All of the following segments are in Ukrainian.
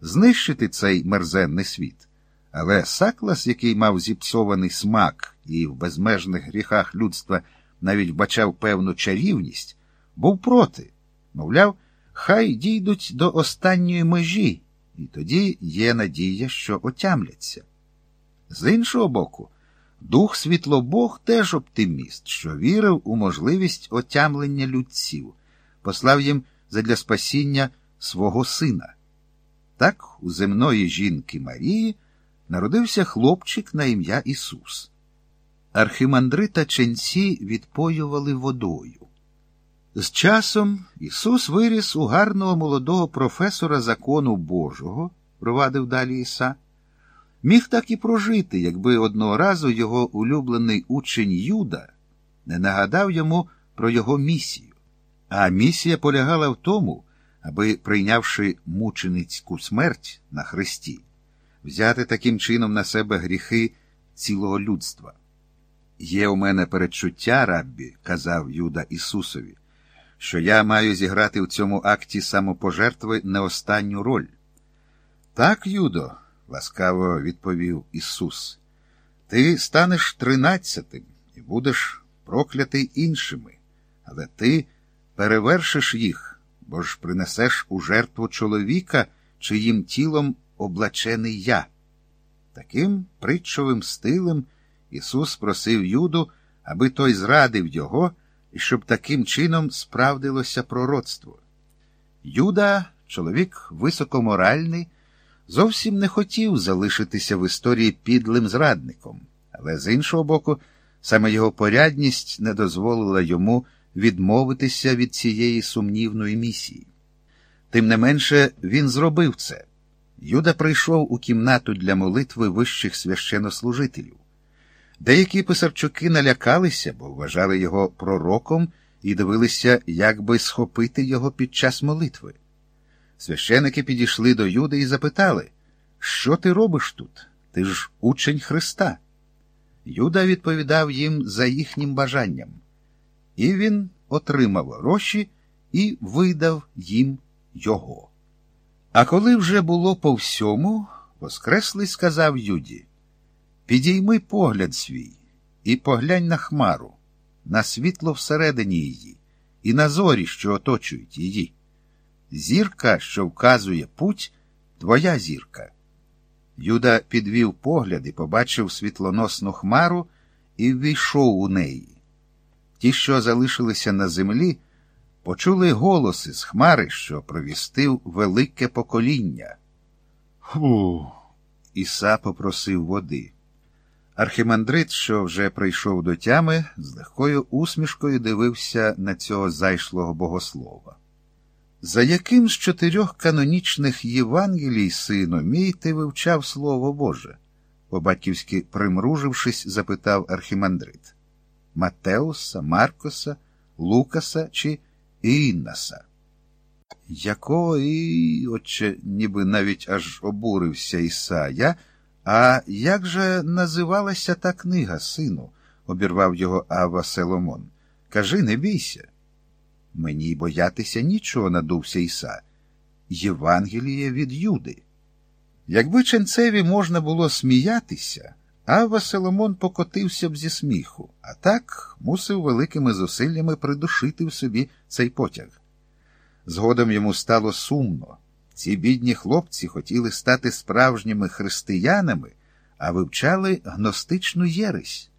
знищити цей мерзенний світ. Але Саклас, який мав зіпсований смак і в безмежних гріхах людства навіть вбачав певну чарівність, був проти, мовляв, хай дійдуть до останньої межі, і тоді є надія, що отямляться. З іншого боку, дух Світлобог теж оптиміст, що вірив у можливість отямлення людців, послав їм задля спасіння свого сина. Так, у земної жінки Марії народився хлопчик на ім'я Ісус. Архимандри та ченці відпоювали водою. З часом Ісус виріс у гарного молодого професора закону Божого, провадив далі Іса, міг так і прожити, якби одного разу його улюблений учень Юда не нагадав йому про його місію. А місія полягала в тому, аби, прийнявши мученицьку смерть на Христі, взяти таким чином на себе гріхи цілого людства. Є у мене передчуття, раббі, казав Юда Ісусові, що я маю зіграти в цьому акті самопожертви не останню роль. Так, Юдо, ласкаво відповів Ісус, ти станеш тринадцятим і будеш проклятий іншими, але ти перевершиш їх, бо ж принесеш у жертву чоловіка, чиїм тілом облачений я. Таким притчовим стилем Ісус просив Юду, аби той зрадив його і щоб таким чином справдилося пророцтво. Юда, чоловік високоморальний, зовсім не хотів залишитися в історії підлим зрадником, але з іншого боку, саме його порядність не дозволила йому відмовитися від цієї сумнівної місії. Тим не менше, він зробив це. Юда прийшов у кімнату для молитви вищих священнослужителів. Деякі писарчуки налякалися, бо вважали його пророком і дивилися, як би схопити його під час молитви. Священики підійшли до Юди і запитали, що ти робиш тут? Ти ж учень Христа. Юда відповідав їм за їхнім бажанням. І він отримав гроші і видав їм його. А коли вже було по всьому, Воскреслий сказав Юді Підійми погляд свій і поглянь на хмару, на світло всередині її, і на зорі, що оточують її. Зірка, що вказує путь, твоя зірка. Юда підвів погляд і побачив світлоносну хмару і ввійшов у неї. Ті, що залишилися на землі, почули голоси з хмари, що провістив велике покоління. Фу. Іса попросив води. Архимандрит, що вже прийшов до тями, з легкою усмішкою дивився на цього зайшлого богослова. За яким з чотирьох канонічних Євангелій, сину, мій ти вивчав Слово Боже? по батьківськи примружившись, запитав архимандрит. Матеуса, Маркоса, Лукаса чи Іннаса? Якого і, отче, ніби навіть аж обурився Ісая. А як же називалася та книга, сину? обірвав його Ава Селомон. Кажи, не бійся. Мені боятися нічого, надувся Іса. Євангеліє від Юди. Якби ченцеві можна було сміятися, Ава Соломон покотився б зі сміху, а так мусив великими зусиллями придушити в собі цей потяг. Згодом йому стало сумно. Ці бідні хлопці хотіли стати справжніми християнами, а вивчали гностичну єресь.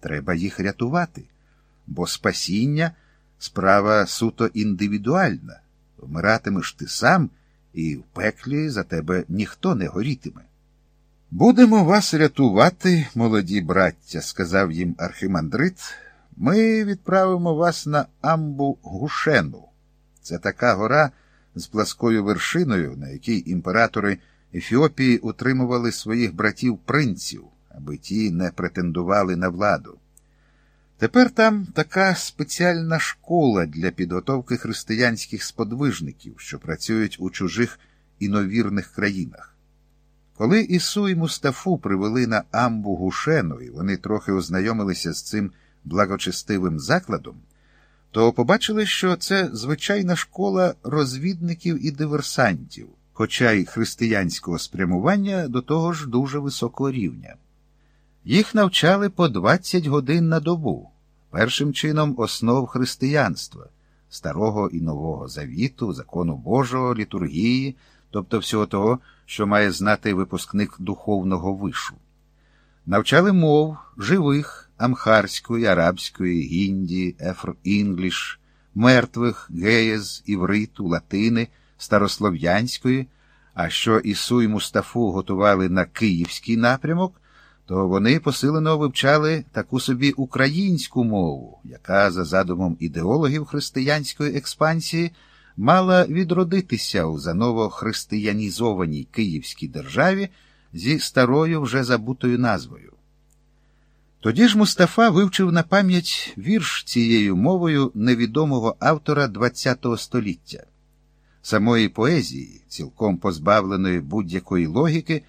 Треба їх рятувати, бо спасіння справа суто індивідуальна. Вмиратимеш ти сам, і в пеклі за тебе ніхто не горітиме. Будемо вас рятувати, молоді браття, сказав їм архимандрит. Ми відправимо вас на амбу Гушену. Це така гора з пласкою вершиною, на якій імператори Ефіопії утримували своїх братів принців, аби ті не претендували на владу. Тепер там така спеціальна школа для підготовки християнських сподвижників, що працюють у чужих іновірних країнах. Коли Ісу і Мустафу привели на амбу Гушену, і вони трохи ознайомилися з цим благочестивим закладом, то побачили, що це звичайна школа розвідників і диверсантів, хоча й християнського спрямування до того ж дуже високого рівня. Їх навчали по 20 годин на добу, першим чином основ християнства, старого і нового завіту, закону Божого, літургії, тобто всього того, що має знати випускник духовного вишу. Навчали мов живих, амхарської, арабської, гінді, ефр-інгліш, мертвих, геєз, івриту, латини, старослов'янської, а що Ісу і Мустафу готували на київський напрямок, то вони посилено вивчали таку собі українську мову, яка, за задумом ідеологів християнської експансії, мала відродитися у заново християнізованій Київській державі зі старою вже забутою назвою. Тоді ж Мустафа вивчив на пам'ять вірш цією мовою невідомого автора ХХ століття. Самої поезії, цілком позбавленої будь-якої логіки,